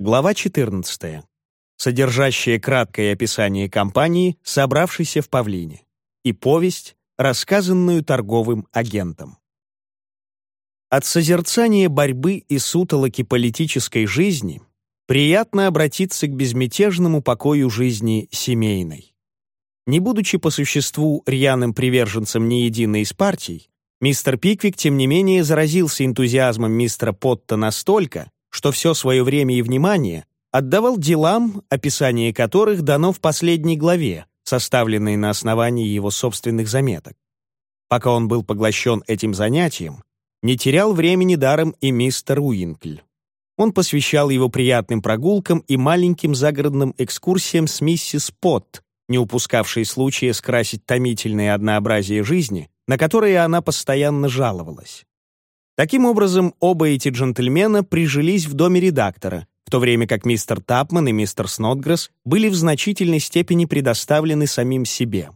Глава 14. Содержащая краткое описание компании, собравшейся в Павлине, и повесть, рассказанную торговым агентом. От созерцания борьбы и сутолоки политической жизни приятно обратиться к безмятежному покою жизни семейной. Не будучи по существу рьяным приверженцем ни единой из партий, мистер Пиквик, тем не менее, заразился энтузиазмом мистера Потта настолько, что все свое время и внимание отдавал делам, описание которых дано в последней главе, составленной на основании его собственных заметок. Пока он был поглощен этим занятием, не терял времени даром и мистер Уинкль. Он посвящал его приятным прогулкам и маленьким загородным экскурсиям с миссис Потт, не упускавшей случая скрасить томительное однообразие жизни, на которое она постоянно жаловалась. Таким образом, оба эти джентльмена прижились в доме редактора, в то время как мистер Тапман и мистер Снотгресс были в значительной степени предоставлены самим себе.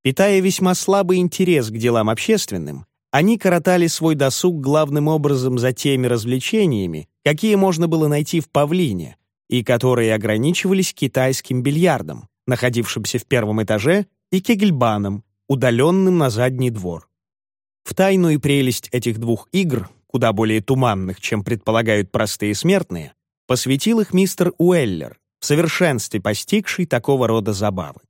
Питая весьма слабый интерес к делам общественным, они коротали свой досуг главным образом за теми развлечениями, какие можно было найти в Павлине, и которые ограничивались китайским бильярдом, находившимся в первом этаже, и кегельбаном, удаленным на задний двор. В тайну и прелесть этих двух игр, куда более туманных, чем предполагают простые смертные, посвятил их мистер Уэллер, в совершенстве постигший такого рода забавы.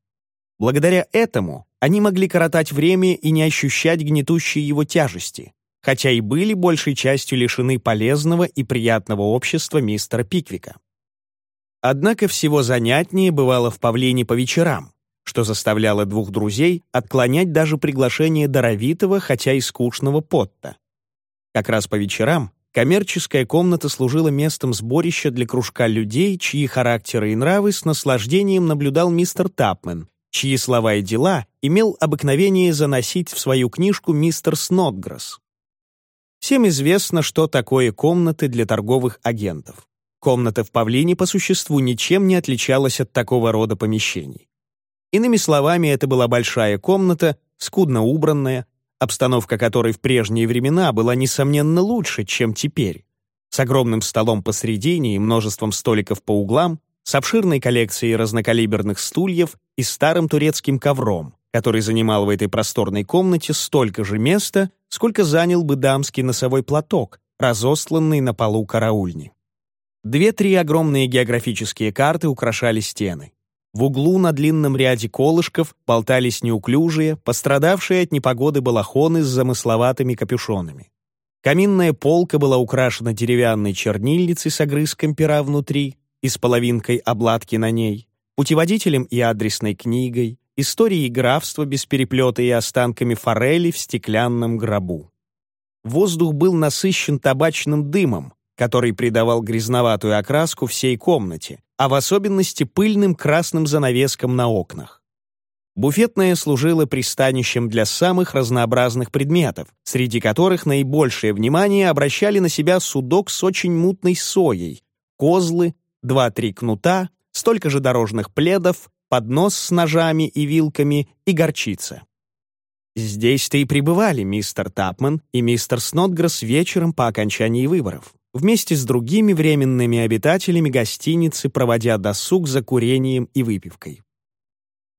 Благодаря этому они могли коротать время и не ощущать гнетущей его тяжести, хотя и были большей частью лишены полезного и приятного общества мистера Пиквика. Однако всего занятнее бывало в павлине по вечерам, что заставляло двух друзей отклонять даже приглашение даровитого, хотя и скучного Потта. Как раз по вечерам коммерческая комната служила местом сборища для кружка людей, чьи характеры и нравы с наслаждением наблюдал мистер Тапмен, чьи слова и дела имел обыкновение заносить в свою книжку мистер Снотгресс. Всем известно, что такое комнаты для торговых агентов. Комната в Павлине по существу ничем не отличалась от такого рода помещений. Иными словами, это была большая комната, скудно убранная, обстановка которой в прежние времена была, несомненно, лучше, чем теперь, с огромным столом посредине и множеством столиков по углам, с обширной коллекцией разнокалиберных стульев и старым турецким ковром, который занимал в этой просторной комнате столько же места, сколько занял бы дамский носовой платок, разосланный на полу караульни. Две-три огромные географические карты украшали стены. В углу на длинном ряде колышков болтались неуклюжие, пострадавшие от непогоды балахоны с замысловатыми капюшонами. Каминная полка была украшена деревянной чернильницей с огрызком пера внутри и с половинкой обладки на ней, путеводителем и адресной книгой, историей графства без переплета и останками форели в стеклянном гробу. Воздух был насыщен табачным дымом, который придавал грязноватую окраску всей комнате, а в особенности пыльным красным занавескам на окнах. Буфетная служила пристанищем для самых разнообразных предметов, среди которых наибольшее внимание обращали на себя судок с очень мутной соей, козлы, два-три кнута, столько же дорожных пледов, поднос с ножами и вилками и горчица. Здесь-то и пребывали мистер Тапман и мистер Снотгресс вечером по окончании выборов вместе с другими временными обитателями гостиницы, проводя досуг за курением и выпивкой.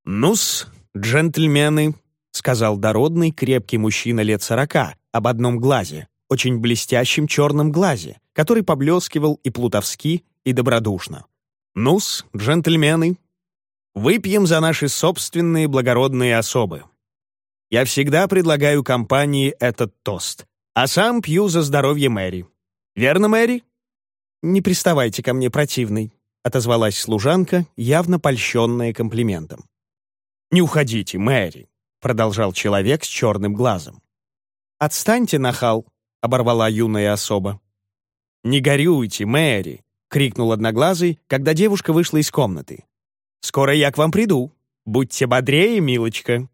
«Ну-с, джентльмены», — сказал дородный, крепкий мужчина лет сорока, об одном глазе, очень блестящем черном глазе, который поблескивал и плутовски, и добродушно. «Ну-с, джентльмены, выпьем за наши собственные благородные особы. Я всегда предлагаю компании этот тост, а сам пью за здоровье Мэри. Верно, Мэри?» «Не приставайте ко мне, противный», — отозвалась служанка, явно польщенная комплиментом. «Не уходите, Мэри», — продолжал человек с черным глазом. «Отстаньте, нахал», — оборвала юная особа. «Не горюйте, Мэри», — крикнул одноглазый, когда девушка вышла из комнаты. «Скоро я к вам приду. Будьте бодрее, милочка».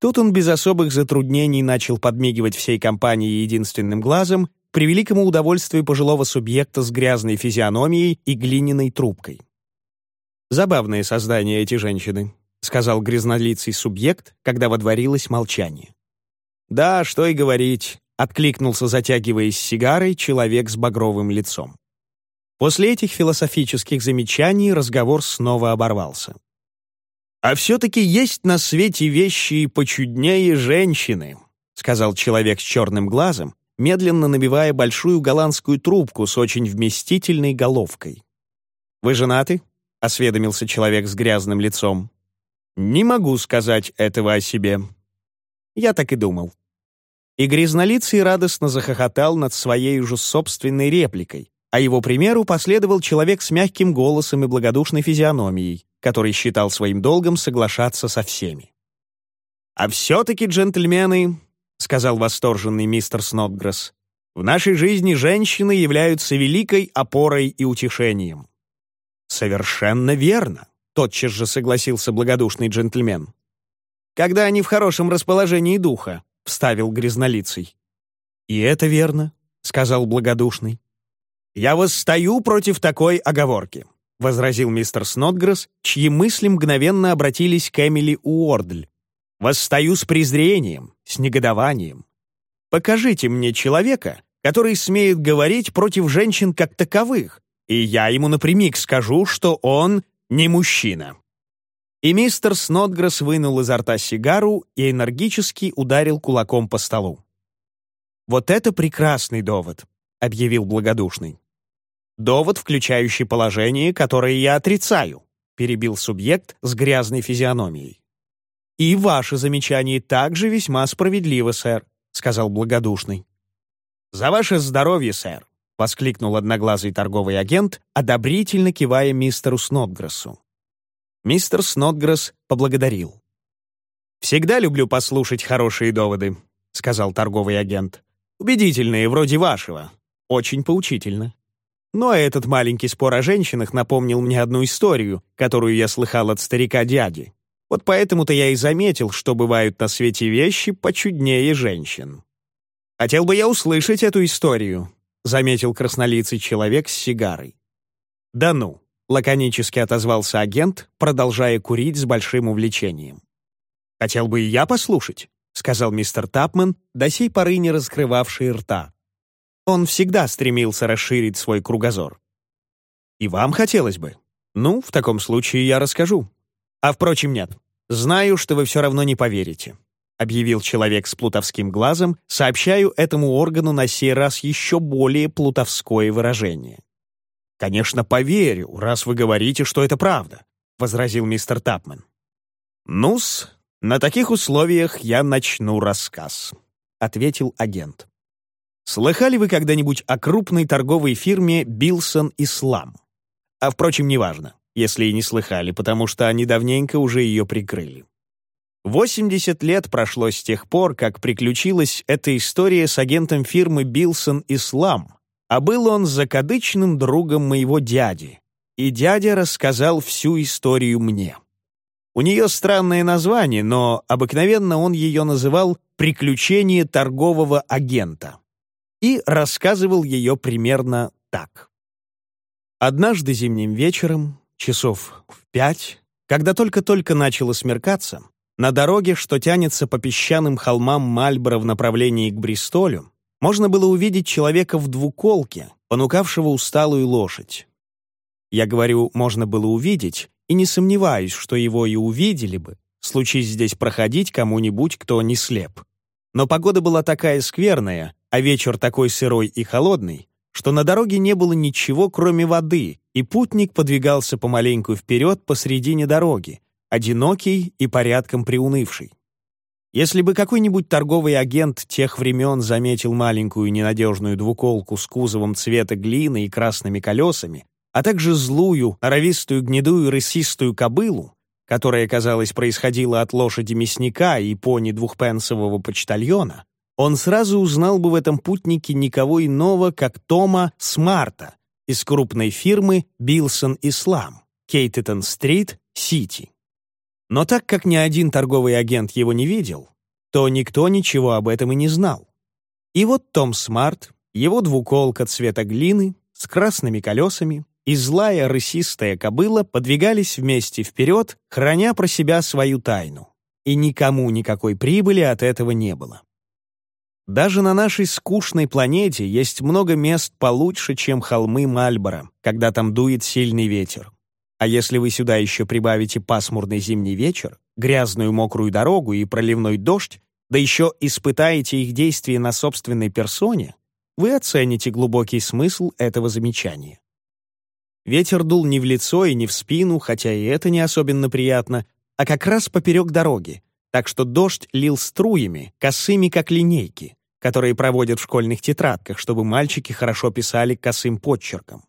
Тут он без особых затруднений начал подмигивать всей компании единственным глазом к превеликому удовольствию пожилого субъекта с грязной физиономией и глиняной трубкой. «Забавные создания эти женщины», — сказал грязнолицый субъект, когда водворилось молчание. «Да, что и говорить», — откликнулся, затягиваясь сигарой, человек с багровым лицом. После этих философических замечаний разговор снова оборвался. «А все-таки есть на свете вещи почуднее женщины», сказал человек с черным глазом, медленно набивая большую голландскую трубку с очень вместительной головкой. «Вы женаты?» — осведомился человек с грязным лицом. «Не могу сказать этого о себе». Я так и думал. И грязнолицый радостно захохотал над своей уже собственной репликой, а его примеру последовал человек с мягким голосом и благодушной физиономией, который считал своим долгом соглашаться со всеми. «А все-таки, джентльмены», — сказал восторженный мистер Снотгресс, «в нашей жизни женщины являются великой опорой и утешением». «Совершенно верно», — тотчас же согласился благодушный джентльмен. «Когда они в хорошем расположении духа», — вставил грязнолицый. «И это верно», — сказал благодушный. «Я восстаю против такой оговорки», — возразил мистер Снотгресс, чьи мысли мгновенно обратились к Эмили Уордль. «Восстаю с презрением, с негодованием. Покажите мне человека, который смеет говорить против женщин как таковых, и я ему напрямик скажу, что он не мужчина». И мистер Снотгресс вынул изо рта сигару и энергически ударил кулаком по столу. «Вот это прекрасный довод», — объявил благодушный. «Довод, включающий положение, которое я отрицаю», — перебил субъект с грязной физиономией. «И ваше замечание также весьма справедливо, сэр», — сказал благодушный. «За ваше здоровье, сэр», — воскликнул одноглазый торговый агент, одобрительно кивая мистеру Снотгрессу. Мистер Снотгресс поблагодарил. «Всегда люблю послушать хорошие доводы», — сказал торговый агент. «Убедительные, вроде вашего. Очень поучительно». Но этот маленький спор о женщинах напомнил мне одну историю, которую я слыхал от старика-дяди. Вот поэтому-то я и заметил, что бывают на свете вещи почуднее женщин. Хотел бы я услышать эту историю, — заметил краснолицый человек с сигарой. «Да ну!» — лаконически отозвался агент, продолжая курить с большим увлечением. «Хотел бы и я послушать», — сказал мистер Тапман, до сей поры не раскрывавший рта. Он всегда стремился расширить свой кругозор. «И вам хотелось бы? Ну, в таком случае я расскажу. А впрочем, нет. Знаю, что вы все равно не поверите объявил человек с плутовским глазом, сообщаю этому органу на сей раз еще более плутовское выражение. «Конечно, поверю, раз вы говорите, что это правда», — возразил мистер Тапман. «Ну-с, на таких условиях я начну рассказ», — ответил агент. «Слыхали вы когда-нибудь о крупной торговой фирме «Билсон Ислам»? А, впрочем, неважно, если и не слыхали, потому что они давненько уже ее прикрыли. 80 лет прошло с тех пор, как приключилась эта история с агентом фирмы Билсон Ислам, а был он закадычным другом моего дяди, и дядя рассказал всю историю мне. У нее странное название, но обыкновенно он ее называл «Приключение торгового агента» и рассказывал ее примерно так. Однажды зимним вечером, часов в пять, когда только-только начало смеркаться, на дороге, что тянется по песчаным холмам Мальборо в направлении к Бристолю, можно было увидеть человека в двуколке, понукавшего усталую лошадь. Я говорю, можно было увидеть, и не сомневаюсь, что его и увидели бы, случись здесь проходить кому-нибудь, кто не слеп. Но погода была такая скверная, а вечер такой сырой и холодный, что на дороге не было ничего, кроме воды, и путник подвигался помаленьку вперед посредине дороги, одинокий и порядком приунывший. Если бы какой-нибудь торговый агент тех времен заметил маленькую ненадежную двуколку с кузовом цвета глины и красными колесами, а также злую, оровистую, гнедую, рысистую кобылу, которая, казалось, происходила от лошади мясника и пони двухпенсового почтальона, он сразу узнал бы в этом путнике никого иного, как Тома Смарта из крупной фирмы «Билсон и Слам», Кейтетон-стрит, Сити. Но так как ни один торговый агент его не видел, то никто ничего об этом и не знал. И вот Том Смарт, его двуколка цвета глины, с красными колесами и злая рысистая кобыла подвигались вместе вперед, храня про себя свою тайну. И никому никакой прибыли от этого не было. Даже на нашей скучной планете есть много мест получше, чем холмы Мальборо, когда там дует сильный ветер. А если вы сюда еще прибавите пасмурный зимний вечер, грязную мокрую дорогу и проливной дождь, да еще испытаете их действие на собственной персоне, вы оцените глубокий смысл этого замечания. Ветер дул не в лицо и не в спину, хотя и это не особенно приятно, а как раз поперек дороги, так что дождь лил струями, косыми как линейки, которые проводят в школьных тетрадках, чтобы мальчики хорошо писали косым подчерком.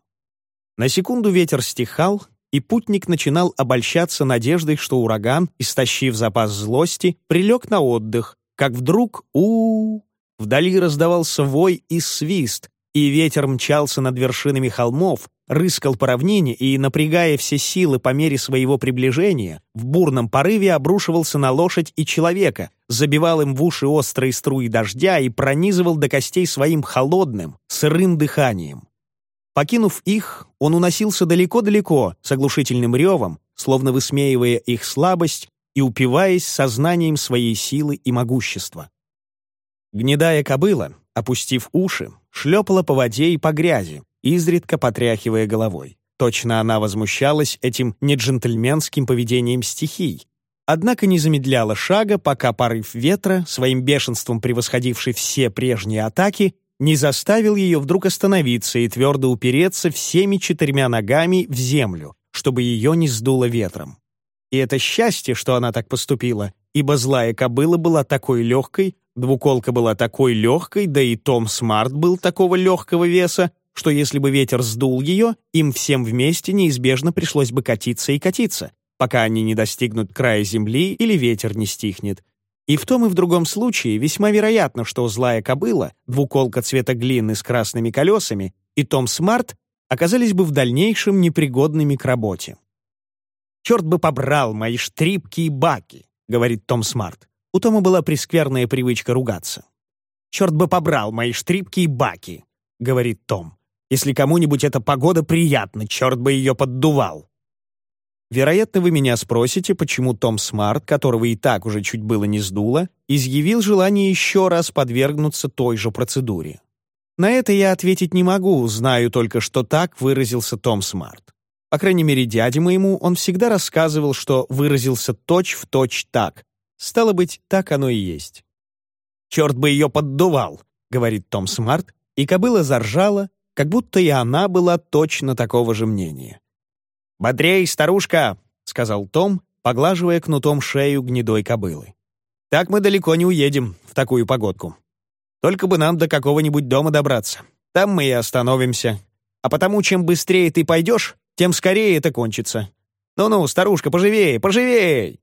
На секунду ветер стихал, и путник начинал обольщаться надеждой, что ураган, истощив запас злости, прилег на отдых, как вдруг у, -у, -у вдали раздавался вой и свист, и ветер мчался над вершинами холмов, рыскал по равнине и, напрягая все силы по мере своего приближения, в бурном порыве обрушивался на лошадь и человека, забивал им в уши острые струи дождя и пронизывал до костей своим холодным, сырым дыханием. Покинув их, он уносился далеко-далеко с оглушительным ревом, словно высмеивая их слабость и упиваясь сознанием своей силы и могущества. Гнедая кобыла, опустив уши, шлепала по воде и по грязи, изредка потряхивая головой. Точно она возмущалась этим неджентльменским поведением стихий, однако не замедляла шага, пока порыв ветра, своим бешенством превосходивший все прежние атаки, не заставил ее вдруг остановиться и твердо упереться всеми четырьмя ногами в землю, чтобы ее не сдуло ветром. И это счастье, что она так поступила, ибо злая кобыла была такой легкой, двуколка была такой легкой, да и Том Смарт был такого легкого веса, что если бы ветер сдул ее, им всем вместе неизбежно пришлось бы катиться и катиться, пока они не достигнут края земли или ветер не стихнет, и в том и в другом случае весьма вероятно, что злая кобыла, двуколка цвета глины с красными колесами и Том Смарт оказались бы в дальнейшем непригодными к работе. «Черт бы побрал мои штрипки и баки», — говорит Том Смарт. У Тома была прескверная привычка ругаться. «Черт бы побрал мои штрипки и баки», — говорит Том. «Если кому-нибудь эта погода приятна, черт бы ее поддувал». Вероятно, вы меня спросите, почему Том Смарт, которого и так уже чуть было не сдуло, изъявил желание еще раз подвергнуться той же процедуре. На это я ответить не могу, знаю только, что так выразился Том Смарт. По крайней мере, дяде моему он всегда рассказывал, что выразился точь-в-точь точь так. Стало быть, так оно и есть. «Черт бы ее поддувал», — говорит Том Смарт, и кобыла заржала, как будто и она была точно такого же мнения. «Бодрей, старушка!» — сказал Том, поглаживая кнутом шею гнедой кобылы. «Так мы далеко не уедем в такую погодку. Только бы нам до какого-нибудь дома добраться. Там мы и остановимся. А потому, чем быстрее ты пойдешь, тем скорее это кончится. Ну-ну, старушка, поживей, поживей!»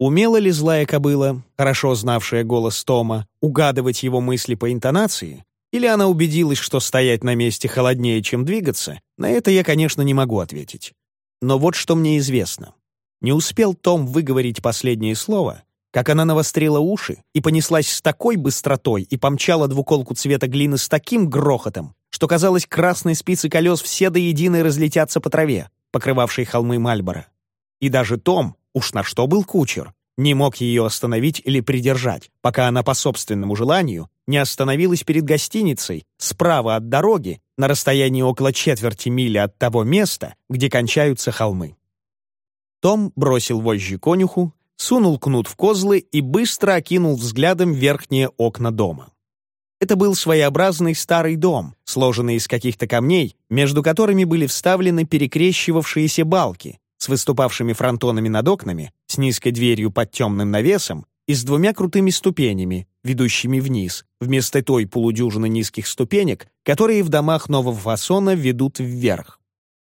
Умела ли злая кобыла, хорошо знавшая голос Тома, угадывать его мысли по интонации, или она убедилась, что стоять на месте холоднее, чем двигаться, на это я, конечно, не могу ответить. Но вот что мне известно. Не успел Том выговорить последнее слово, как она навострила уши и понеслась с такой быстротой и помчала двуколку цвета глины с таким грохотом, что, казалось, красные спицы колес все до единой разлетятся по траве, покрывавшей холмы Мальбора. И даже Том, уж на что был кучер, не мог ее остановить или придержать, пока она по собственному желанию не остановилась перед гостиницей, справа от дороги, на расстоянии около четверти мили от того места, где кончаются холмы. Том бросил вожжи конюху, сунул кнут в козлы и быстро окинул взглядом верхние окна дома. Это был своеобразный старый дом, сложенный из каких-то камней, между которыми были вставлены перекрещивавшиеся балки, с выступавшими фронтонами над окнами, с низкой дверью под темным навесом и с двумя крутыми ступенями, ведущими вниз, вместо той полудюжины низких ступенек, которые в домах нового фасона ведут вверх.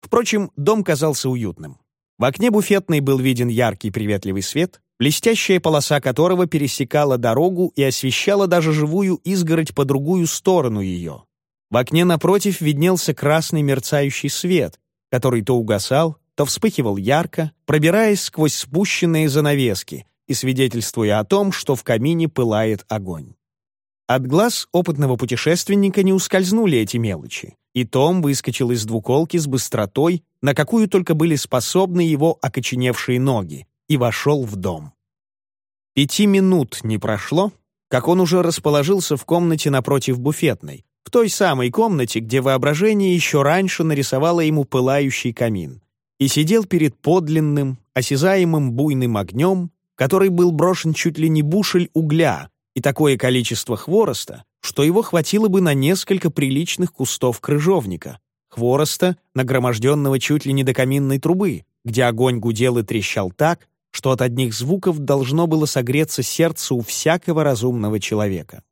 Впрочем, дом казался уютным. В окне буфетной был виден яркий приветливый свет, блестящая полоса которого пересекала дорогу и освещала даже живую изгородь по другую сторону ее. В окне напротив виднелся красный мерцающий свет, который то угасал, то вспыхивал ярко, пробираясь сквозь спущенные занавески и свидетельствуя о том, что в камине пылает огонь. От глаз опытного путешественника не ускользнули эти мелочи, и Том выскочил из двуколки с быстротой, на какую только были способны его окоченевшие ноги, и вошел в дом. Пяти минут не прошло, как он уже расположился в комнате напротив буфетной, в той самой комнате, где воображение еще раньше нарисовало ему пылающий камин, и сидел перед подлинным, осязаемым буйным огнем, который был брошен чуть ли не бушель угля и такое количество хвороста, что его хватило бы на несколько приличных кустов крыжовника, хвороста, нагроможденного чуть ли не до каминной трубы, где огонь гудел и трещал так, что от одних звуков должно было согреться сердце у всякого разумного человека.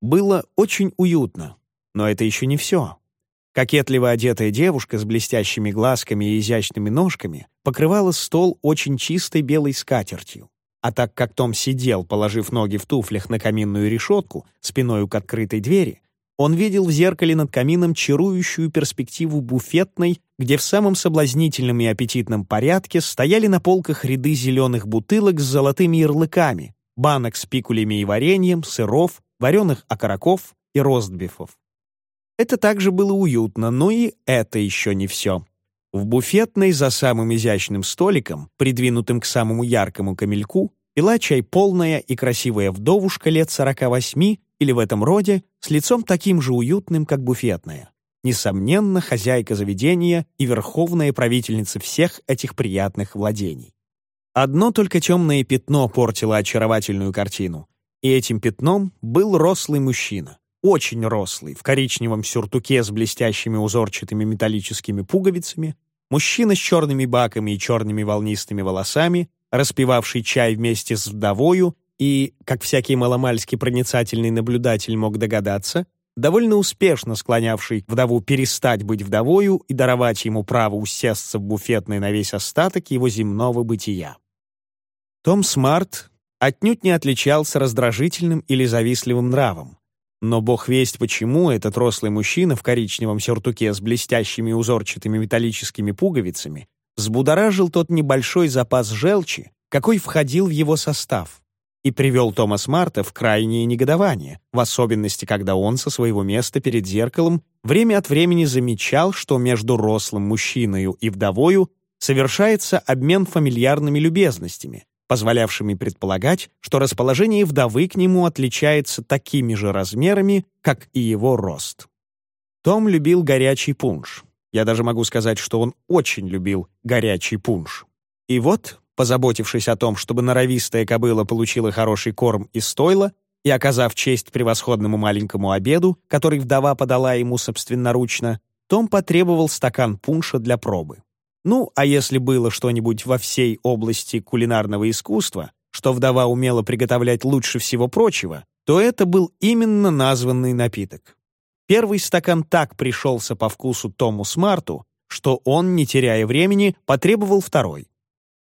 Было очень уютно, но это еще не все. Кокетливо одетая девушка с блестящими глазками и изящными ножками покрывала стол очень чистой белой скатертью. А так как Том сидел, положив ноги в туфлях на каминную решетку, спиной к открытой двери, он видел в зеркале над камином чарующую перспективу буфетной, где в самом соблазнительном и аппетитном порядке стояли на полках ряды зеленых бутылок с золотыми ярлыками, банок с пикулями и вареньем, сыров, вареных окороков и ростбифов. Это также было уютно, но и это еще не все. В буфетной за самым изящным столиком, придвинутым к самому яркому камельку, пила чай полная и красивая вдовушка лет 48 или в этом роде, с лицом таким же уютным, как буфетная. Несомненно, хозяйка заведения и верховная правительница всех этих приятных владений. Одно только темное пятно портило очаровательную картину, и этим пятном был рослый мужчина, очень рослый, в коричневом сюртуке с блестящими узорчатыми металлическими пуговицами, мужчина с черными баками и черными волнистыми волосами, распивавший чай вместе с вдовою и, как всякий маломальски проницательный наблюдатель мог догадаться, довольно успешно склонявший вдову перестать быть вдовою и даровать ему право усесться в буфетной на весь остаток его земного бытия. Том Смарт отнюдь не отличался раздражительным или завистливым нравом, но бог весть почему этот рослый мужчина в коричневом сюртуке с блестящими узорчатыми металлическими пуговицами взбудоражил тот небольшой запас желчи, какой входил в его состав и привел Томас Марта в крайнее негодование, в особенности, когда он со своего места перед зеркалом время от времени замечал, что между рослым мужчиной и вдовою совершается обмен фамильярными любезностями, позволявшими предполагать, что расположение вдовы к нему отличается такими же размерами, как и его рост. Том любил горячий пунш. Я даже могу сказать, что он очень любил горячий пунш. И вот позаботившись о том, чтобы норовистая кобыла получила хороший корм и стойло, и оказав честь превосходному маленькому обеду, который вдова подала ему собственноручно, том потребовал стакан пунша для пробы. Ну, а если было что-нибудь во всей области кулинарного искусства, что вдова умела приготовлять лучше всего прочего, то это был именно названный напиток. Первый стакан так пришелся по вкусу Тому Смарту, что он, не теряя времени, потребовал второй.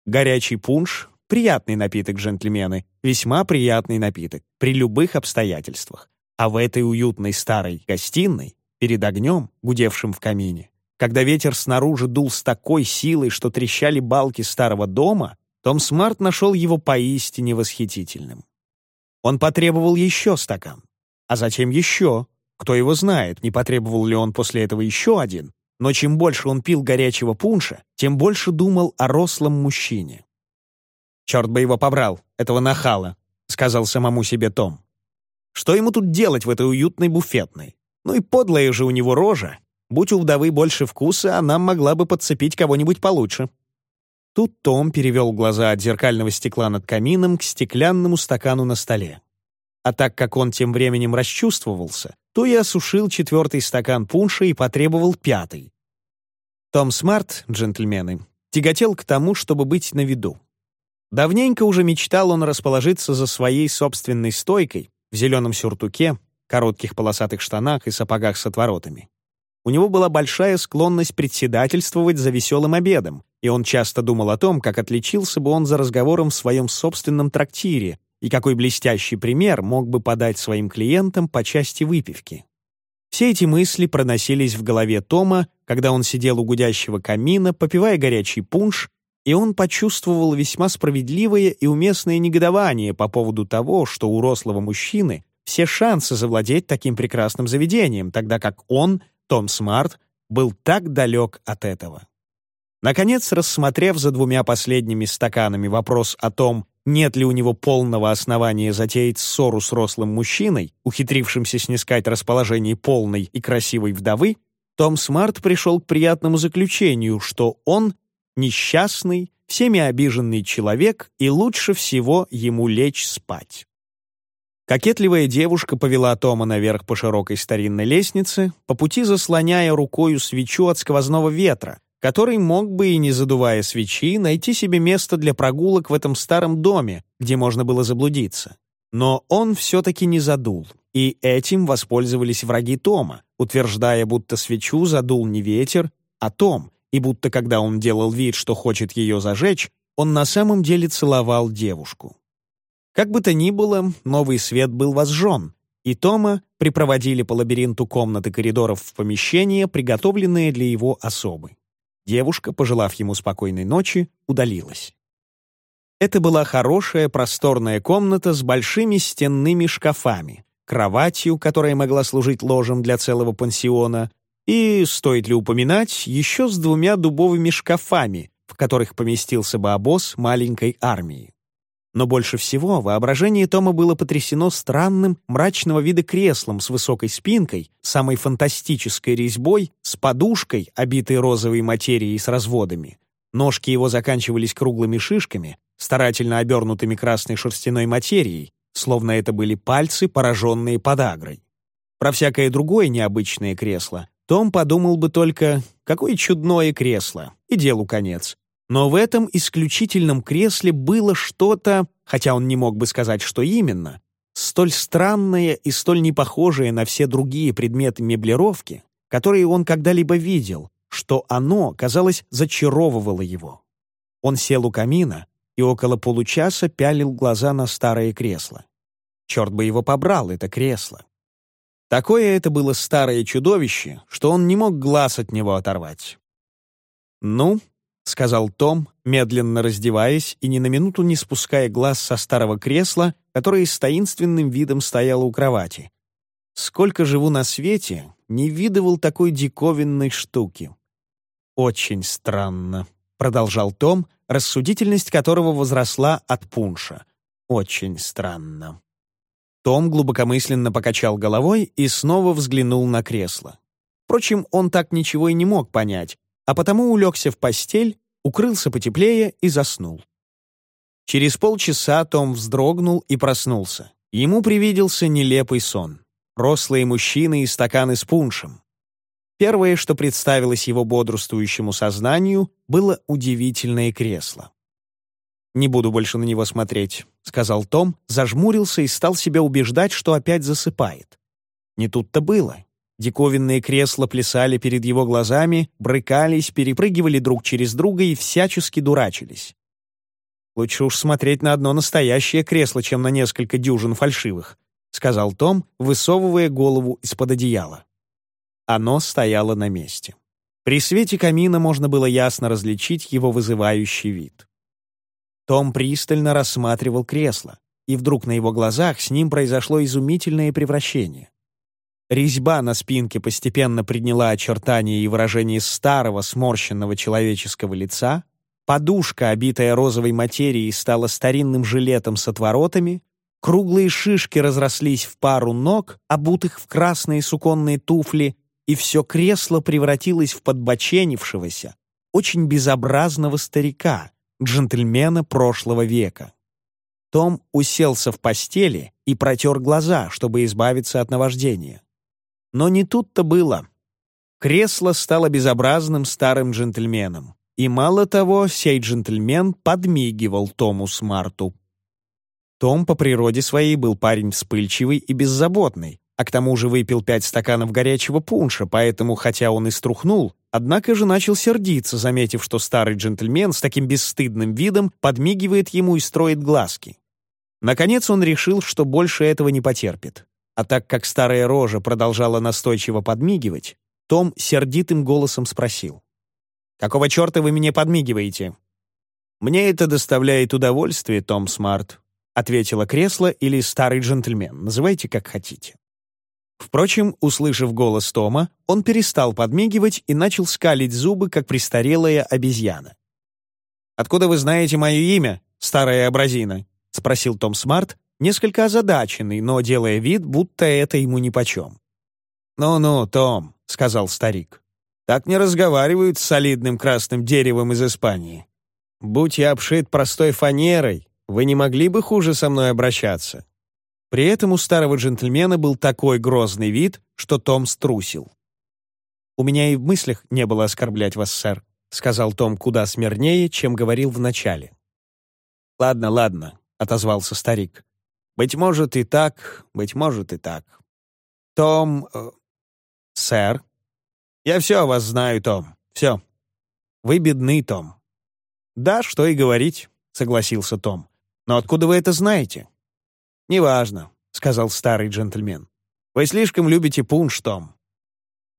Горячий пунш — приятный напиток, джентльмены, весьма приятный напиток, при любых обстоятельствах. А в этой уютной старой гостиной, перед огнем, гудевшим в камине, когда ветер снаружи дул с такой силой, что трещали балки старого дома, Том Смарт нашел его поистине восхитительным. Он потребовал еще стакан. А затем еще. Кто его знает, не потребовал ли он после этого еще один, но чем больше он пил горячего пунша, тем больше думал о рослом мужчине. «Черт бы его побрал, этого нахала», — сказал самому себе Том. «Что ему тут делать в этой уютной буфетной? Ну и подлая же у него рожа. Будь у вдовы больше вкуса, она могла бы подцепить кого-нибудь получше». Тут Том перевел глаза от зеркального стекла над камином к стеклянному стакану на столе. А так как он тем временем расчувствовался, то и осушил четвертый стакан пунша и потребовал пятый. Том Смарт, джентльмены, тяготел к тому, чтобы быть на виду. Давненько уже мечтал он расположиться за своей собственной стойкой в зеленом сюртуке, коротких полосатых штанах и сапогах с отворотами. У него была большая склонность председательствовать за веселым обедом, и он часто думал о том, как отличился бы он за разговором в своем собственном трактире, и какой блестящий пример мог бы подать своим клиентам по части выпивки. Все эти мысли проносились в голове Тома, когда он сидел у гудящего камина, попивая горячий пунш, и он почувствовал весьма справедливое и уместное негодование по поводу того, что у рослого мужчины все шансы завладеть таким прекрасным заведением, тогда как он, Том Смарт, был так далек от этого. Наконец, рассмотрев за двумя последними стаканами вопрос о том, нет ли у него полного основания затеять ссору с рослым мужчиной, ухитрившимся снискать расположение полной и красивой вдовы, том Смарт пришел к приятному заключению, что он несчастный, всеми обиженный человек, и лучше всего ему лечь спать. Кокетливая девушка повела Тома наверх по широкой старинной лестнице, по пути заслоняя рукою свечу от сквозного ветра, который мог бы, и не задувая свечи, найти себе место для прогулок в этом старом доме, где можно было заблудиться. Но он все-таки не задул, и этим воспользовались враги Тома, утверждая, будто свечу задул не ветер, а Том, и будто когда он делал вид, что хочет ее зажечь, он на самом деле целовал девушку. Как бы то ни было, новый свет был возжжен, и Тома припроводили по лабиринту комнат и коридоров в помещение, приготовленные для его особы. Девушка, пожелав ему спокойной ночи, удалилась. Это была хорошая просторная комната с большими стенными шкафами, кроватью, которая могла служить ложем для целого пансиона, и, стоит ли упоминать, еще с двумя дубовыми шкафами, в которых поместился бы обоз маленькой армии. Но больше всего воображение Тома было потрясено странным, мрачного вида креслом с высокой спинкой, самой фантастической резьбой, с подушкой, обитой розовой материей с разводами. Ножки его заканчивались круглыми шишками, старательно обернутыми красной шерстяной материей, словно это были пальцы, пораженные подагрой. Про всякое другое необычное кресло Том подумал бы только, какое чудное кресло, и делу конец. Но в этом исключительном кресле было что-то, хотя он не мог бы сказать, что именно, столь странное и столь непохожее на все другие предметы меблировки, которые он когда-либо видел, что оно, казалось, зачаровывало его. Он сел у камина и около получаса пялил глаза на старое кресло. Черт бы его побрал, это кресло. Такое это было старое чудовище, что он не мог глаз от него оторвать. «Ну, — сказал Том, медленно раздеваясь и ни на минуту не спуская глаз со старого кресла, которое с таинственным видом стояло у кровати. «Сколько живу на свете, не видывал такой диковинной штуки». «Очень странно», — продолжал Том, рассудительность которого возросла от пунша. «Очень странно». Том глубокомысленно покачал головой и снова взглянул на кресло. Впрочем, он так ничего и не мог понять, а потому улегся в постель, укрылся потеплее и заснул. Через полчаса Том вздрогнул и проснулся. Ему привиделся нелепый сон. Рослые мужчины и стаканы с пуншем. Первое, что представилось его бодрствующему сознанию, было удивительное кресло. «Не буду больше на него смотреть», — сказал Том, зажмурился и стал себя убеждать, что опять засыпает. Не тут-то было. Диковинные кресла плясали перед его глазами, брыкались, перепрыгивали друг через друга и всячески дурачились. «Лучше уж смотреть на одно настоящее кресло, чем на несколько дюжин фальшивых», сказал Том, высовывая голову из-под одеяла. Оно стояло на месте. При свете камина можно было ясно различить его вызывающий вид. Том пристально рассматривал кресло, и вдруг на его глазах с ним произошло изумительное превращение. Резьба на спинке постепенно приняла очертания и выражение старого сморщенного человеческого лица, подушка, обитая розовой материей, стала старинным жилетом с отворотами, круглые шишки разрослись в пару ног, обутых в красные суконные туфли, и все кресло превратилось в подбоченившегося, очень безобразного старика, джентльмена прошлого века. Том уселся в постели и протер глаза, чтобы избавиться от наваждения. Но не тут-то было. Кресло стало безобразным старым джентльменом. И мало того, сей джентльмен подмигивал Тому Смарту. Том по природе своей был парень вспыльчивый и беззаботный, а к тому же выпил пять стаканов горячего пунша, поэтому, хотя он и струхнул, однако же начал сердиться, заметив, что старый джентльмен с таким бесстыдным видом подмигивает ему и строит глазки. Наконец он решил, что больше этого не потерпит. А так как старая рожа продолжала настойчиво подмигивать, том сердитым голосом спросил. «Какого черта вы мне подмигиваете?» «Мне это доставляет удовольствие, Том Смарт», ответило кресло или старый джентльмен, называйте как хотите. Впрочем, услышав голос Тома, он перестал подмигивать и начал скалить зубы, как престарелая обезьяна. «Откуда вы знаете мое имя, старая образина?» спросил Том Смарт, несколько озадаченный, но делая вид, будто это ему нипочем. «Ну-ну, Том», — сказал старик, — «так не разговаривают с солидным красным деревом из Испании. Будь я обшит простой фанерой, вы не могли бы хуже со мной обращаться». При этом у старого джентльмена был такой грозный вид, что Том струсил. «У меня и в мыслях не было оскорблять вас, сэр», сказал Том куда смирнее, чем говорил вначале. «Ладно, ладно», — отозвался старик. «Быть может и так, быть может и так. Том... Э, сэр? Я все о вас знаю, Том, все. Вы бедны, Том». «Да, что и говорить», — согласился Том. «Но откуда вы это знаете?» «Неважно», — сказал старый джентльмен. «Вы слишком любите пунш, Том».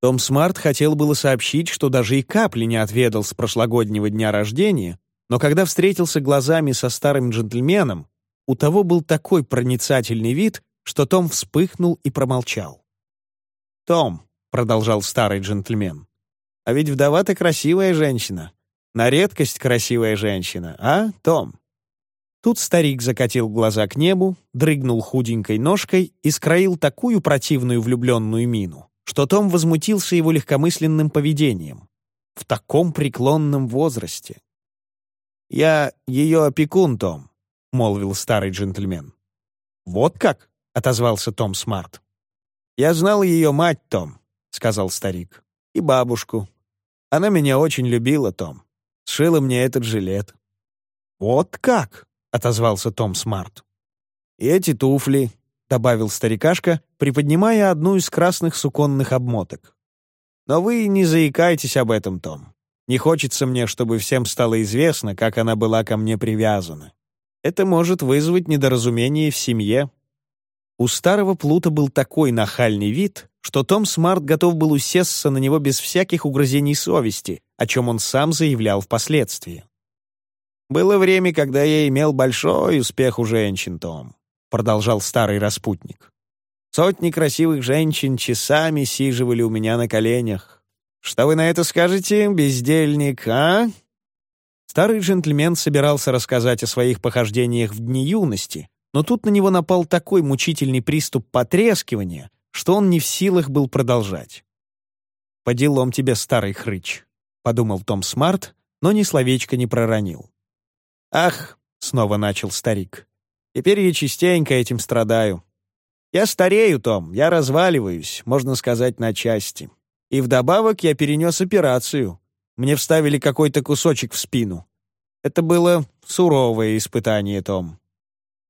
Том Смарт хотел было сообщить, что даже и капли не отведал с прошлогоднего дня рождения, но когда встретился глазами со старым джентльменом, у того был такой проницательный вид, что Том вспыхнул и промолчал. «Том», — продолжал старый джентльмен, — «а ведь вдова-то красивая женщина. На редкость красивая женщина, а, Том?» Тут старик закатил глаза к небу, дрыгнул худенькой ножкой и скроил такую противную влюбленную мину, что Том возмутился его легкомысленным поведением. В таком преклонном возрасте. «Я ее опекун, Том», — молвил старый джентльмен. «Вот как?» — отозвался Том Смарт. «Я знал ее мать, Том», — сказал старик, — «и бабушку. Она меня очень любила, Том. Сшила мне этот жилет». «Вот как?» — отозвался Том Смарт. «И эти туфли», — добавил старикашка, приподнимая одну из красных суконных обмоток. «Но вы не заикайтесь об этом, Том. Не хочется мне, чтобы всем стало известно, как она была ко мне привязана. Это может вызвать недоразумение в семье». У старого Плута был такой нахальный вид, что Том Смарт готов был усесться на него без всяких угрызений совести, о чем он сам заявлял впоследствии. «Было время, когда я имел большой успех у женщин, Том», — продолжал старый распутник. «Сотни красивых женщин часами сиживали у меня на коленях. Что вы на это скажете, бездельник, а?» Старый джентльмен собирался рассказать о своих похождениях в дни юности, но тут на него напал такой мучительный приступ потрескивания, что он не в силах был продолжать. «По делам тебе, старый хрыч», — подумал Том Смарт, но ни словечко не проронил. «Ах!» — снова начал старик. «Теперь я частенько этим страдаю. Я старею, Том, я разваливаюсь, можно сказать, на части. И вдобавок я перенес операцию. Мне вставили какой-то кусочек в спину. Это было суровое испытание, Том».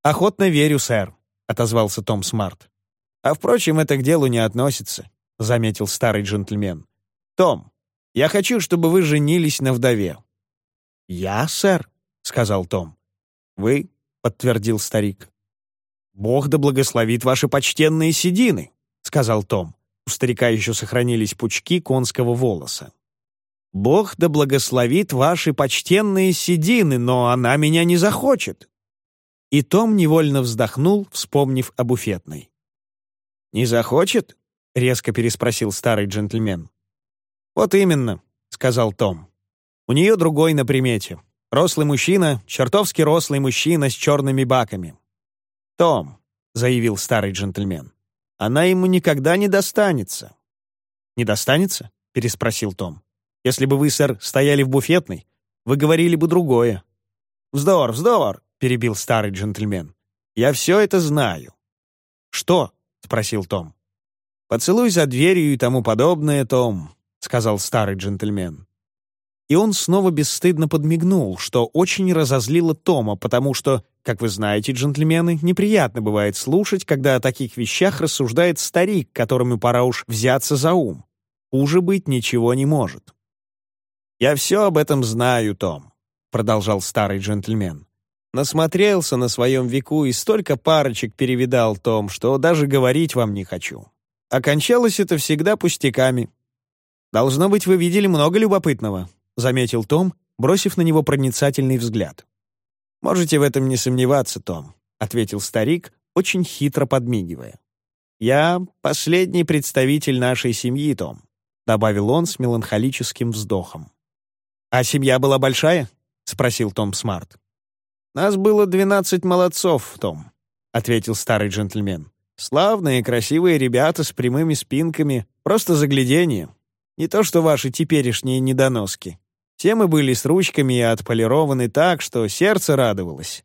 «Охотно верю, сэр», — отозвался Том Смарт. «А, впрочем, это к делу не относится», — заметил старый джентльмен. «Том, я хочу, чтобы вы женились на вдове». «Я, сэр?» сказал Том. «Вы?» — подтвердил старик. «Бог да благословит ваши почтенные седины», — сказал Том. У старика еще сохранились пучки конского волоса. «Бог да благословит ваши почтенные седины, но она меня не захочет». И Том невольно вздохнул, вспомнив о буфетной. «Не захочет?» — резко переспросил старый джентльмен. «Вот именно», — сказал Том. «У нее другой на примете. Рослый мужчина, чертовски рослый мужчина с черными баками. «Том», — заявил старый джентльмен, — «она ему никогда не достанется». «Не достанется?» — переспросил Том. «Если бы вы, сэр, стояли в буфетной, вы говорили бы другое». «Вздор, вздор!» — перебил старый джентльмен. «Я все это знаю». «Что?» — спросил Том. «Поцелуй за дверью и тому подобное, Том», — сказал старый джентльмен. И он снова бесстыдно подмигнул, что очень разозлило Тома, потому что, как вы знаете, джентльмены, неприятно бывает слушать, когда о таких вещах рассуждает старик, которому пора уж взяться за ум. Хуже быть ничего не может. «Я все об этом знаю, Том», — продолжал старый джентльмен. «Насмотрелся на своем веку и столько парочек перевидал, Том, что даже говорить вам не хочу. Окончалось это всегда пустяками. Должно быть, вы видели много любопытного, заметил Том, бросив на него проницательный взгляд. «Можете в этом не сомневаться, Том», — ответил старик, очень хитро подмигивая. «Я последний представитель нашей семьи, Том», — добавил он с меланхолическим вздохом. «А семья была большая?» — спросил Том Смарт. «Нас было двенадцать молодцов, Том», — ответил старый джентльмен. «Славные, красивые ребята с прямыми спинками. Просто загляденье. Не то что ваши теперешние недоноски. Все мы были с ручками и отполированы так, что сердце радовалось.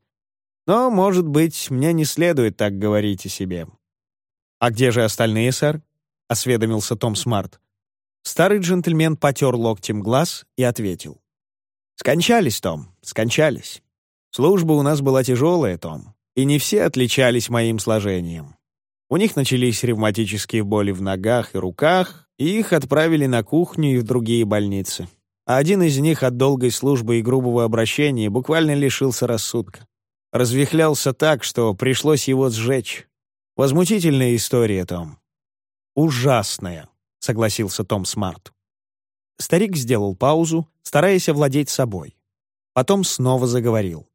Но, может быть, мне не следует так говорить о себе». «А где же остальные, сэр?» — осведомился Том Смарт. Старый джентльмен потер локтем глаз и ответил. «Скончались, Том, скончались. Служба у нас была тяжелая, Том, и не все отличались моим сложением. У них начались ревматические боли в ногах и руках, и их отправили на кухню и в другие больницы. А один из них от долгой службы и грубого обращения буквально лишился рассудка. Развихлялся так, что пришлось его сжечь. Возмутительная история, Том. Ужасная, согласился Том Смарт. Старик сделал паузу, стараясь овладеть собой. Потом снова заговорил.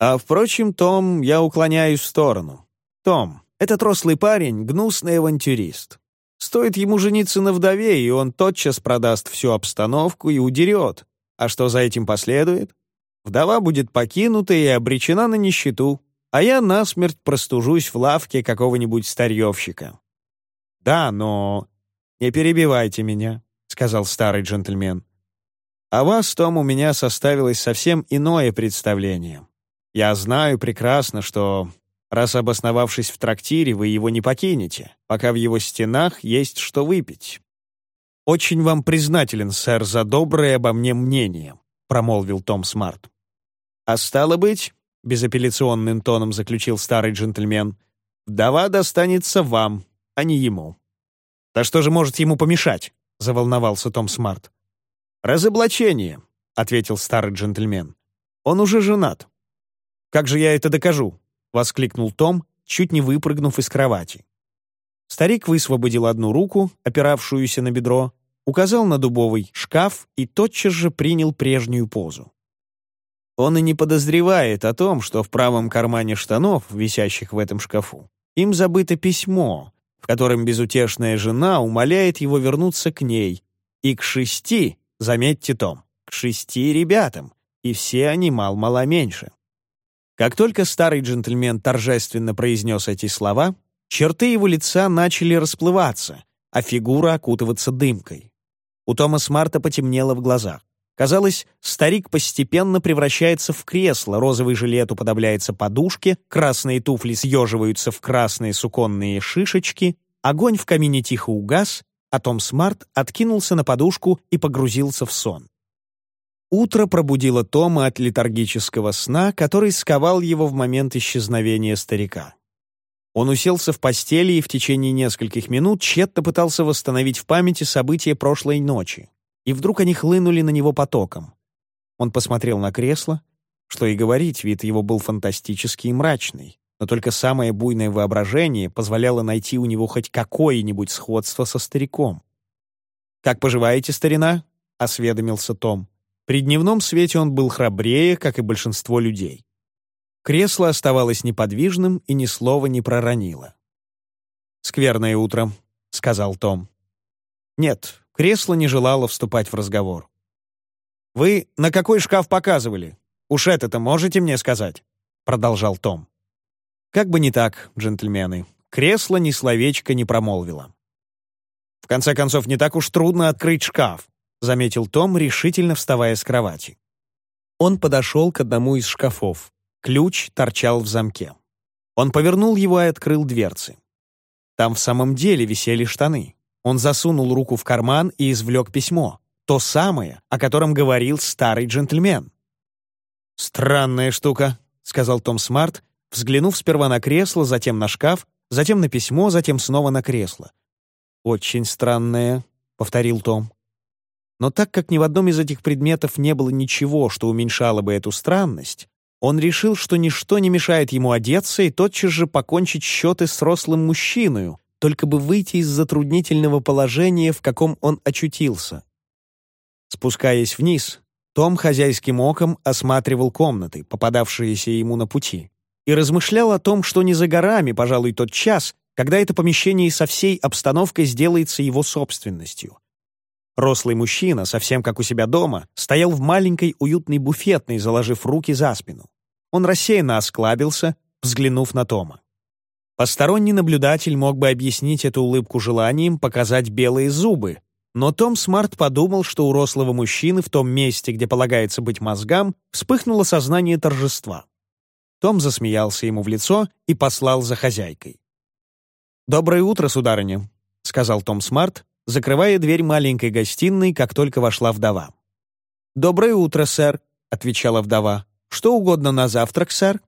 «А, впрочем, Том, я уклоняюсь в сторону. Том, этот рослый парень — гнусный авантюрист. Стоит ему жениться на вдове, и он тотчас продаст всю обстановку и удерет. А что за этим последует? Вдова будет покинута и обречена на нищету, а я насмерть простужусь в лавке какого-нибудь старьевщика. Да, но «Не перебивайте меня», — сказал старый джентльмен. «О вас, Том, у меня составилось совсем иное представление. Я знаю прекрасно, что, раз обосновавшись в трактире, вы его не покинете, пока в его стенах есть что выпить». «Очень вам признателен, сэр, за доброе обо мне мнение», — промолвил Том Смарт. «А стало быть», — безапелляционным тоном заключил старый джентльмен, «вдова достанется вам, а не ему». «Да что же может ему помешать?» — заволновался Том Смарт. «Разоблачение», — ответил старый джентльмен. «Он уже женат». «Как же я это докажу?» — воскликнул Том, чуть не выпрыгнув из кровати. Старик высвободил одну руку, опиравшуюся на бедро, указал на дубовый шкаф и тотчас же принял прежнюю позу. Он и не подозревает о том, что в правом кармане штанов, висящих в этом шкафу, им забыто письмо, в котором безутешная жена умоляет его вернуться к ней. И к шести, заметьте, Том, к шести ребятам, и все они мал-мало меньше. Как только старый джентльмен торжественно произнес эти слова, черты его лица начали расплываться, а фигура окутываться дымкой. У Тома Смарта потемнело в глазах. Казалось, старик постепенно превращается в кресло, розовый жилет уподобляется подушке, красные туфли съеживаются в красные суконные шишечки, огонь в камине тихо угас, а Том Смарт откинулся на подушку и погрузился в сон. Утро пробудило Тома от летаргического сна, который сковал его в момент исчезновения старика. Он уселся в постели и в течение нескольких минут тщетно пытался восстановить в памяти события прошлой ночи и вдруг они хлынули на него потоком. Он посмотрел на кресло. Что и говорить, вид его был фантастический и мрачный, но только самое буйное воображение позволяло найти у него хоть какое-нибудь сходство со стариком. «Как поживаете, старина?» — осведомился Том. При дневном свете он был храбрее, как и большинство людей. Кресло оставалось неподвижным и ни слова не проронило. «Скверное утро», — сказал Том. «Нет, Кресло не желало вступать в разговор. «Вы на какой шкаф показывали? Уж это-то можете мне сказать?» — продолжал Том. Как бы не так, джентльмены, кресло ни словечко не промолвило. «В конце концов, не так уж трудно открыть шкаф», — заметил Том, решительно вставая с кровати. Он подошел к одному из шкафов. Ключ торчал в замке. Он повернул его и открыл дверцы. Там в самом деле висели штаны. Он засунул руку в карман и извлек письмо. То самое, о котором говорил старый джентльмен. «Странная штука», — сказал Том Смарт, взглянув сперва на кресло, затем на шкаф, затем на письмо, затем снова на кресло. «Очень странная», — повторил Том. Но так как ни в одном из этих предметов не было ничего, что уменьшало бы эту странность, он решил, что ничто не мешает ему одеться и тотчас же покончить счеты с рослым мужчиной, только бы выйти из затруднительного положения, в каком он очутился. Спускаясь вниз, том хозяйским оком осматривал комнаты, попадавшиеся ему на пути, и размышлял о том, что не за горами, пожалуй, тот час, когда это помещение со всей обстановкой сделается его собственностью. Рослый мужчина, совсем как у себя дома, стоял в маленькой уютной буфетной, заложив руки за спину. Он рассеянно осклабился, взглянув на Тома. Посторонний наблюдатель мог бы объяснить эту улыбку желанием показать белые зубы, но Том Смарт подумал, что у рослого мужчины в том месте, где полагается быть мозгам, вспыхнуло сознание торжества. Том засмеялся ему в лицо и послал за хозяйкой. «Доброе утро, сударыня», — сказал Том Смарт, закрывая дверь маленькой гостиной, как только вошла вдова. «Доброе утро, сэр», — отвечала вдова. «Что угодно на завтрак, сэр?»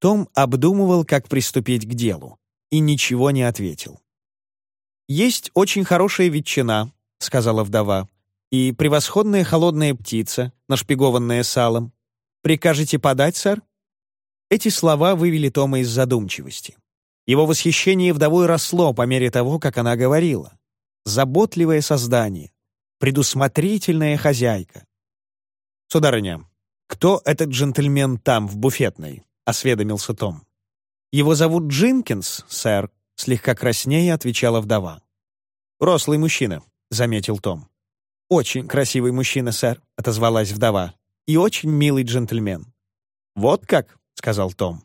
Том обдумывал, как приступить к делу, и ничего не ответил. «Есть очень хорошая ветчина», — сказала вдова, «и превосходная холодная птица, нашпигованная салом. Прикажете подать, сэр?» Эти слова вывели Тома из задумчивости. Его восхищение вдовой росло по мере того, как она говорила. Заботливое создание, предусмотрительная хозяйка. «Сударыня, кто этот джентльмен там, в буфетной?» — осведомился Том. «Его зовут Джинкинс, сэр», — слегка краснее отвечала вдова. «Рослый мужчина», — заметил Том. «Очень красивый мужчина, сэр», — отозвалась вдова. «И очень милый джентльмен». «Вот как?» — сказал Том.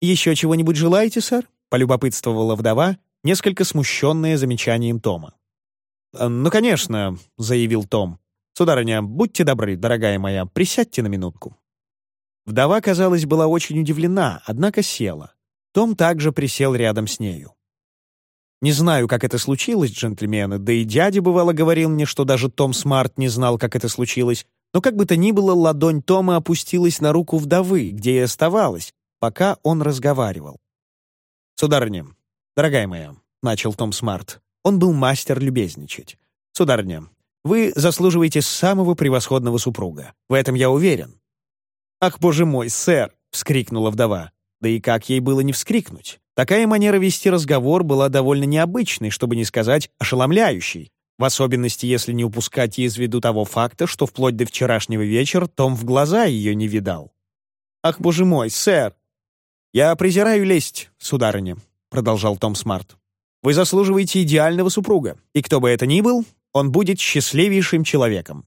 «Еще чего-нибудь желаете, сэр?» — полюбопытствовала вдова, несколько смущенная замечанием Тома. «Э, «Ну, конечно», — заявил Том. «Сударыня, будьте добры, дорогая моя, присядьте на минутку». Вдова, казалось, была очень удивлена, однако села. Том также присел рядом с нею. Не знаю, как это случилось, джентльмены, да и дядя, бывало, говорил мне, что даже Том Смарт не знал, как это случилось, но как бы то ни было, ладонь Тома опустилась на руку вдовы, где и оставалась, пока он разговаривал. «Сударыня, дорогая моя», — начал Том Смарт, он был мастер любезничать. «Сударыня, вы заслуживаете самого превосходного супруга. В этом я уверен». «Ах, боже мой, сэр!» — вскрикнула вдова. Да и как ей было не вскрикнуть? Такая манера вести разговор была довольно необычной, чтобы не сказать ошеломляющей, в особенности, если не упускать из виду того факта, что вплоть до вчерашнего вечера Том в глаза ее не видал. «Ах, боже мой, сэр!» «Я презираю лесть, сударыня», — продолжал Том Смарт. «Вы заслуживаете идеального супруга, и кто бы это ни был, он будет счастливейшим человеком».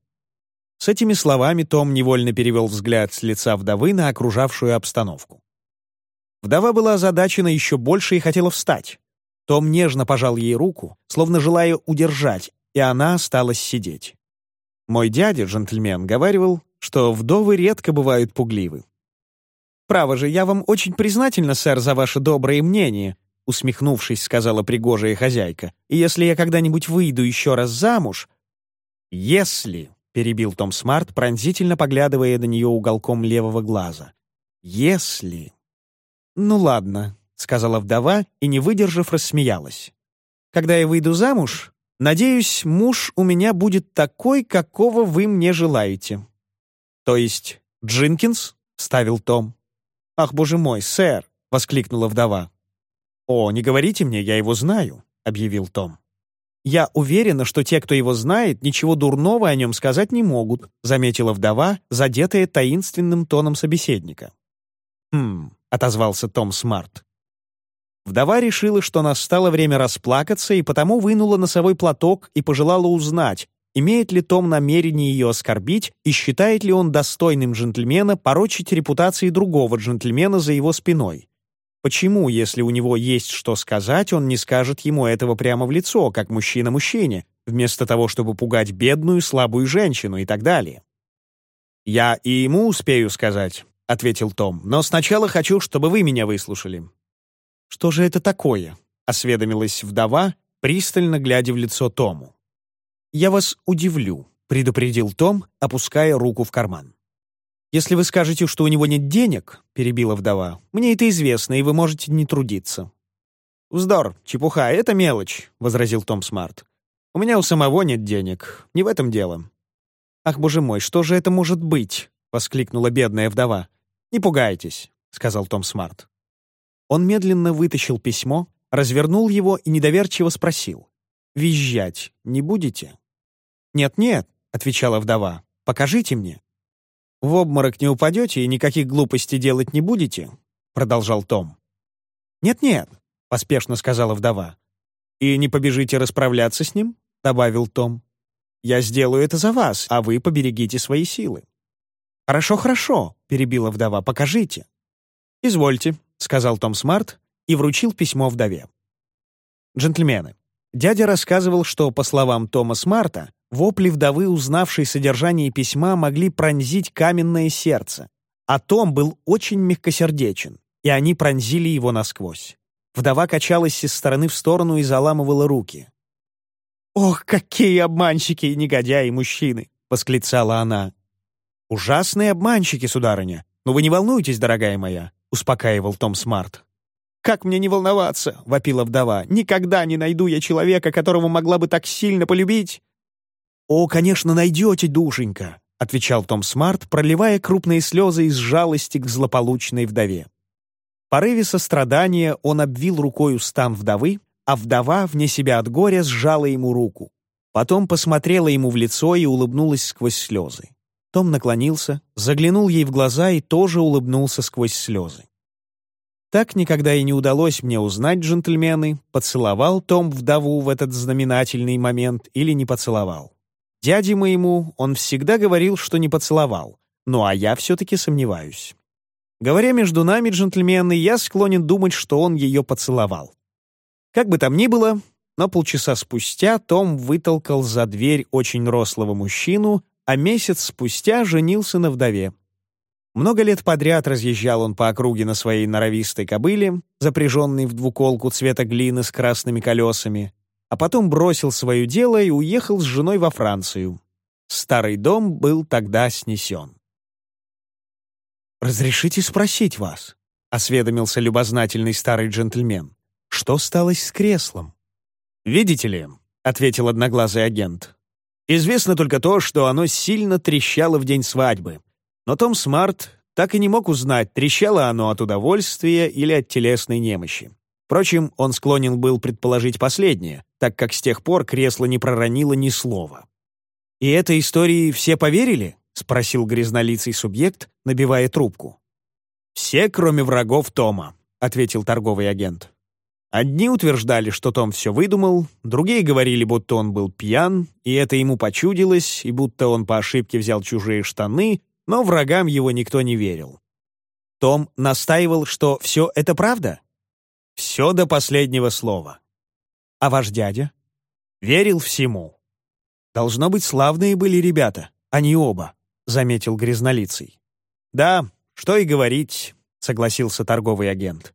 С этими словами Том невольно перевел взгляд с лица вдовы на окружавшую обстановку. Вдова была озадачена еще больше и хотела встать. Том нежно пожал ей руку, словно желая удержать, и она осталась сидеть. Мой дядя, джентльмен, говаривал, что вдовы редко бывают пугливы. «Право же, я вам очень признательна, сэр, за ваше доброе мнение», усмехнувшись, сказала пригожая хозяйка. «И если я когда-нибудь выйду еще раз замуж...» «Если...» — перебил Том Смарт, пронзительно поглядывая на нее уголком левого глаза. «Если...» «Ну ладно», — сказала вдова и, не выдержав, рассмеялась. «Когда я выйду замуж, надеюсь, муж у меня будет такой, какого вы мне желаете». «То есть Джинкинс?» — ставил Том. «Ах, боже мой, сэр!» — воскликнула вдова. «О, не говорите мне, я его знаю», — объявил Том. «Я уверена, что те, кто его знает, ничего дурного о нем сказать не могут», — заметила вдова, задетая таинственным тоном собеседника. «Хм», — отозвался Том Смарт. Вдова решила, что настало время расплакаться, и потому вынула носовой платок и пожелала узнать, имеет ли Том намерение ее оскорбить и считает ли он достойным джентльмена порочить репутации другого джентльмена за его спиной. Почему, если у него есть что сказать, он не скажет ему этого прямо в лицо, как мужчина мужчине, вместо того, чтобы пугать бедную, слабую женщину и так далее? «Я и ему успею сказать», — ответил Том, «но сначала хочу, чтобы вы меня выслушали». «Что же это такое?» — осведомилась вдова, пристально глядя в лицо Тому. «Я вас удивлю», — предупредил Том, опуская руку в карман. «Если вы скажете, что у него нет денег», — перебила вдова, — «мне это известно, и вы можете не трудиться». «Вздор, чепуха, это мелочь», — возразил Том Смарт. «У меня у самого нет денег, не в этом дело». «Ах, боже мой, что же это может быть?» — воскликнула бедная вдова. «Не пугайтесь», — сказал Том Смарт. Он медленно вытащил письмо, развернул его и недоверчиво спросил. «Визжать не будете?» «Нет-нет», — отвечала вдова, — «покажите мне». «В обморок не упадете и никаких глупостей делать не будете?» — продолжал Том. «Нет-нет», — поспешно сказала вдова. «И не побежите расправляться с ним?» — добавил Том. «Я сделаю это за вас, а вы поберегите свои силы». «Хорошо, хорошо», — перебила вдова, — покажите». «Извольте», — сказал Том Смарт и вручил письмо вдове. Джентльмены, дядя рассказывал, что, по словам Тома Смарта, вопли вдовы, узнавшей содержание письма, могли пронзить каменное сердце, а Том был очень мягкосердечен, и они пронзили его насквозь. Вдова качалась из стороны в сторону и заламывала руки. «Ох, какие обманщики и негодяи мужчины!» — восклицала она. «Ужасные обманщики, сударыня! Но вы не волнуйтесь, дорогая моя!» — успокаивал Том Смарт. «Как мне не волноваться?» — вопила вдова. «Никогда не найду я человека, которого могла бы так сильно полюбить!» «О, конечно, найдете, душенька!» — отвечал Том Смарт, проливая крупные слезы из жалости к злополучной вдове. В порыве сострадания он обвил рукой стан вдовы, а вдова, вне себя от горя, сжала ему руку. Потом посмотрела ему в лицо и улыбнулась сквозь слезы. Том наклонился, заглянул ей в глаза и тоже улыбнулся сквозь слезы. Так никогда и не удалось мне узнать, джентльмены, поцеловал Том вдову в этот знаменательный момент или не поцеловал. Дяде моему он всегда говорил, что не поцеловал, ну а я все-таки сомневаюсь. Говоря между нами, джентльмены, я склонен думать, что он ее поцеловал. Как бы там ни было, но полчаса спустя Том вытолкал за дверь очень рослого мужчину, а месяц спустя женился на вдове. Много лет подряд разъезжал он по округе на своей норовистой кобыле, запряженной в двуколку цвета глины с красными колесами, а потом бросил свое дело и уехал с женой во Францию. Старый дом был тогда снесен. «Разрешите спросить вас?» — осведомился любознательный старый джентльмен. «Что стало с креслом?» «Видите ли», — ответил одноглазый агент, «известно только то, что оно сильно трещало в день свадьбы. Но Том Смарт так и не мог узнать, трещало оно от удовольствия или от телесной немощи. Впрочем, он склонен был предположить последнее, так как с тех пор кресло не проронило ни слова. «И этой истории все поверили?» — спросил грязнолицый субъект, набивая трубку. «Все, кроме врагов Тома», — ответил торговый агент. Одни утверждали, что Том все выдумал, другие говорили, будто он был пьян, и это ему почудилось, и будто он по ошибке взял чужие штаны, но врагам его никто не верил. Том настаивал, что все это правда? Все до последнего слова. А ваш дядя? Верил всему. Должно быть, славные были ребята, они оба. — заметил грязнолицый. «Да, что и говорить», — согласился торговый агент.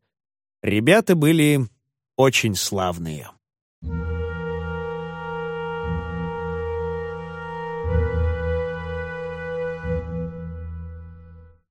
«Ребята были очень славные».